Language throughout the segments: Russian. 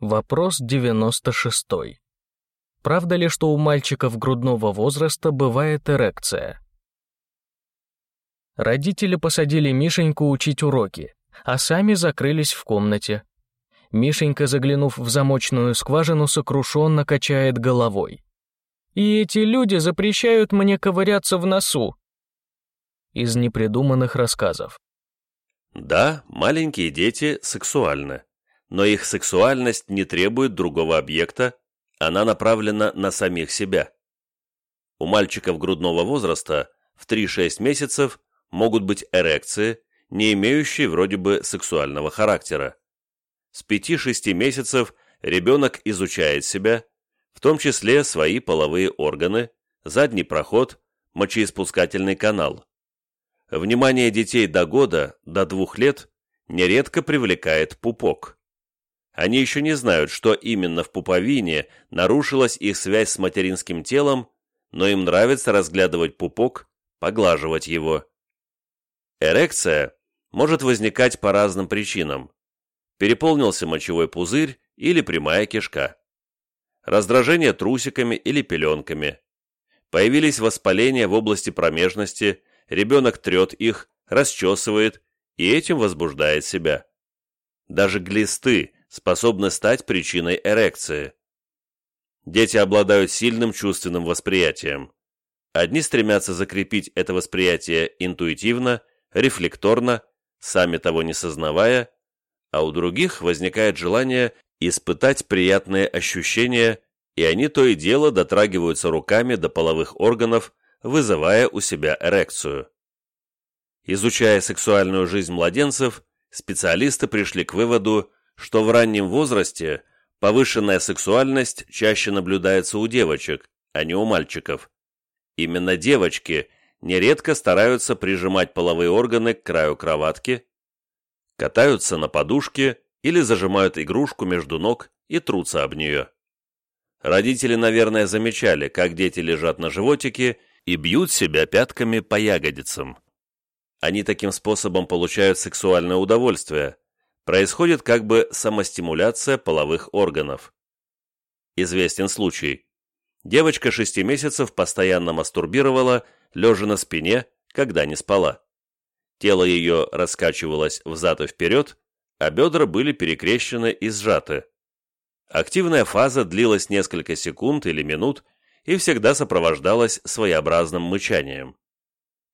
Вопрос 96. Правда ли, что у мальчиков грудного возраста бывает эрекция? Родители посадили Мишеньку учить уроки, а сами закрылись в комнате. Мишенька, заглянув в замочную скважину, сокрушенно качает головой. «И эти люди запрещают мне ковыряться в носу!» Из непридуманных рассказов. Да, маленькие дети сексуальны, но их сексуальность не требует другого объекта, она направлена на самих себя. У мальчиков грудного возраста в 3-6 месяцев могут быть эрекции, не имеющие вроде бы сексуального характера. С 5-6 месяцев ребенок изучает себя, в том числе свои половые органы, задний проход, мочеиспускательный канал. Внимание детей до года, до двух лет нередко привлекает пупок. Они еще не знают, что именно в пуповине нарушилась их связь с материнским телом, но им нравится разглядывать пупок, поглаживать его. Эрекция может возникать по разным причинам. Переполнился мочевой пузырь или прямая кишка. Раздражение трусиками или пеленками. Появились воспаления в области промежности, ребенок трет их, расчесывает и этим возбуждает себя. Даже глисты способны стать причиной эрекции. Дети обладают сильным чувственным восприятием. Одни стремятся закрепить это восприятие интуитивно, рефлекторно, сами того не сознавая, а у других возникает желание испытать приятные ощущения, и они то и дело дотрагиваются руками до половых органов, вызывая у себя эрекцию. Изучая сексуальную жизнь младенцев, специалисты пришли к выводу, что в раннем возрасте повышенная сексуальность чаще наблюдается у девочек, а не у мальчиков. Именно девочки нередко стараются прижимать половые органы к краю кроватки, катаются на подушке или зажимают игрушку между ног и трутся об нее. Родители, наверное, замечали, как дети лежат на животике и бьют себя пятками по ягодицам. Они таким способом получают сексуальное удовольствие. Происходит как бы самостимуляция половых органов. Известен случай. Девочка шести месяцев постоянно мастурбировала, лежа на спине, когда не спала. Тело ее раскачивалось взад и вперед, а бедра были перекрещены и сжаты. Активная фаза длилась несколько секунд или минут и всегда сопровождалась своеобразным мычанием.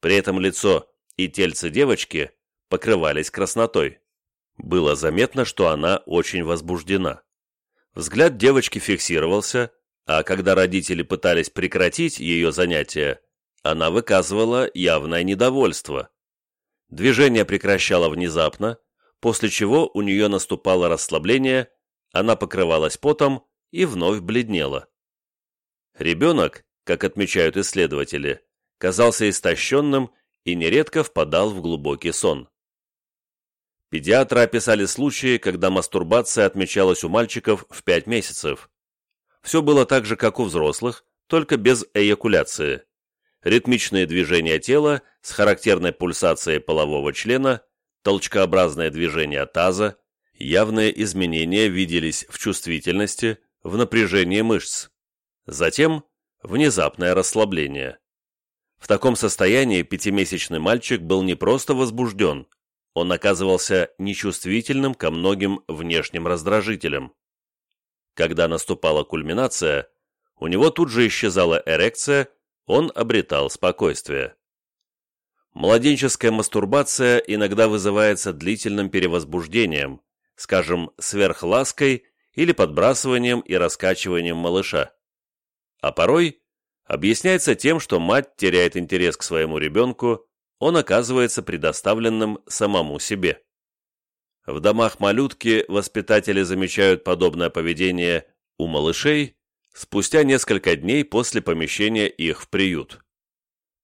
При этом лицо и тельце девочки покрывались краснотой. Было заметно, что она очень возбуждена. Взгляд девочки фиксировался, а когда родители пытались прекратить ее занятия, она выказывала явное недовольство. Движение прекращало внезапно, после чего у нее наступало расслабление, она покрывалась потом и вновь бледнела. Ребенок, как отмечают исследователи, казался истощенным и нередко впадал в глубокий сон. Педиатры описали случаи, когда мастурбация отмечалась у мальчиков в 5 месяцев. Все было так же, как у взрослых, только без эякуляции. Ритмичные движения тела с характерной пульсацией полового члена, толчкообразное движение таза, явные изменения виделись в чувствительности, в напряжении мышц. Затем внезапное расслабление. В таком состоянии пятимесячный мальчик был не просто возбужден, он оказывался нечувствительным ко многим внешним раздражителям. Когда наступала кульминация, у него тут же исчезала эрекция, он обретал спокойствие. Младенческая мастурбация иногда вызывается длительным перевозбуждением, скажем, сверхлаской или подбрасыванием и раскачиванием малыша. А порой объясняется тем, что мать теряет интерес к своему ребенку, он оказывается предоставленным самому себе. В домах малютки воспитатели замечают подобное поведение у малышей спустя несколько дней после помещения их в приют.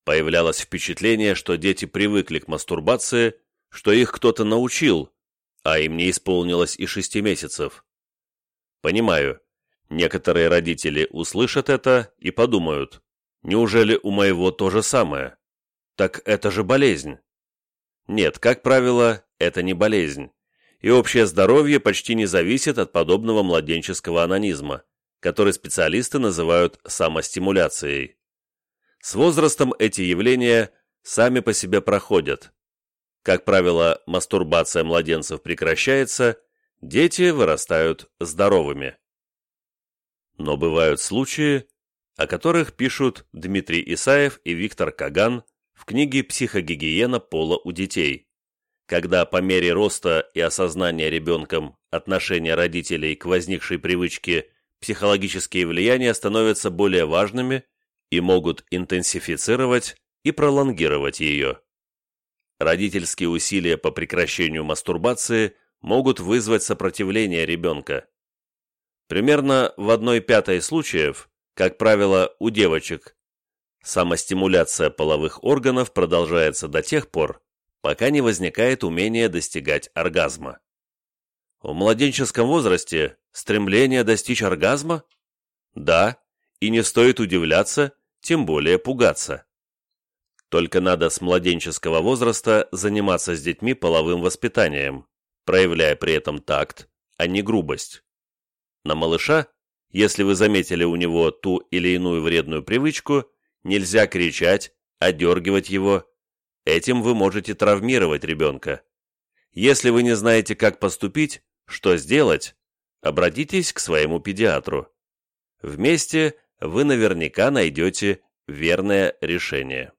Появлялось впечатление, что дети привыкли к мастурбации, что их кто-то научил, а им не исполнилось и шести месяцев. Понимаю, Некоторые родители услышат это и подумают, неужели у моего то же самое? Так это же болезнь. Нет, как правило, это не болезнь. и общее здоровье почти не зависит от подобного младенческого анонизма, который специалисты называют самостимуляцией. С возрастом эти явления сами по себе проходят. Как правило, мастурбация младенцев прекращается, дети вырастают здоровыми. Но бывают случаи, о которых пишут Дмитрий Исаев и Виктор Каган в книге «Психогигиена пола у детей», когда по мере роста и осознания ребенком отношения родителей к возникшей привычке психологические влияния становятся более важными и могут интенсифицировать и пролонгировать ее. Родительские усилия по прекращению мастурбации могут вызвать сопротивление ребенка. Примерно в одной пятой случаев, как правило, у девочек, самостимуляция половых органов продолжается до тех пор, пока не возникает умение достигать оргазма. В младенческом возрасте стремление достичь оргазма? Да, и не стоит удивляться, тем более пугаться. Только надо с младенческого возраста заниматься с детьми половым воспитанием, проявляя при этом такт, а не грубость. На малыша, если вы заметили у него ту или иную вредную привычку, нельзя кричать, одергивать его. Этим вы можете травмировать ребенка. Если вы не знаете, как поступить, что сделать, обратитесь к своему педиатру. Вместе вы наверняка найдете верное решение.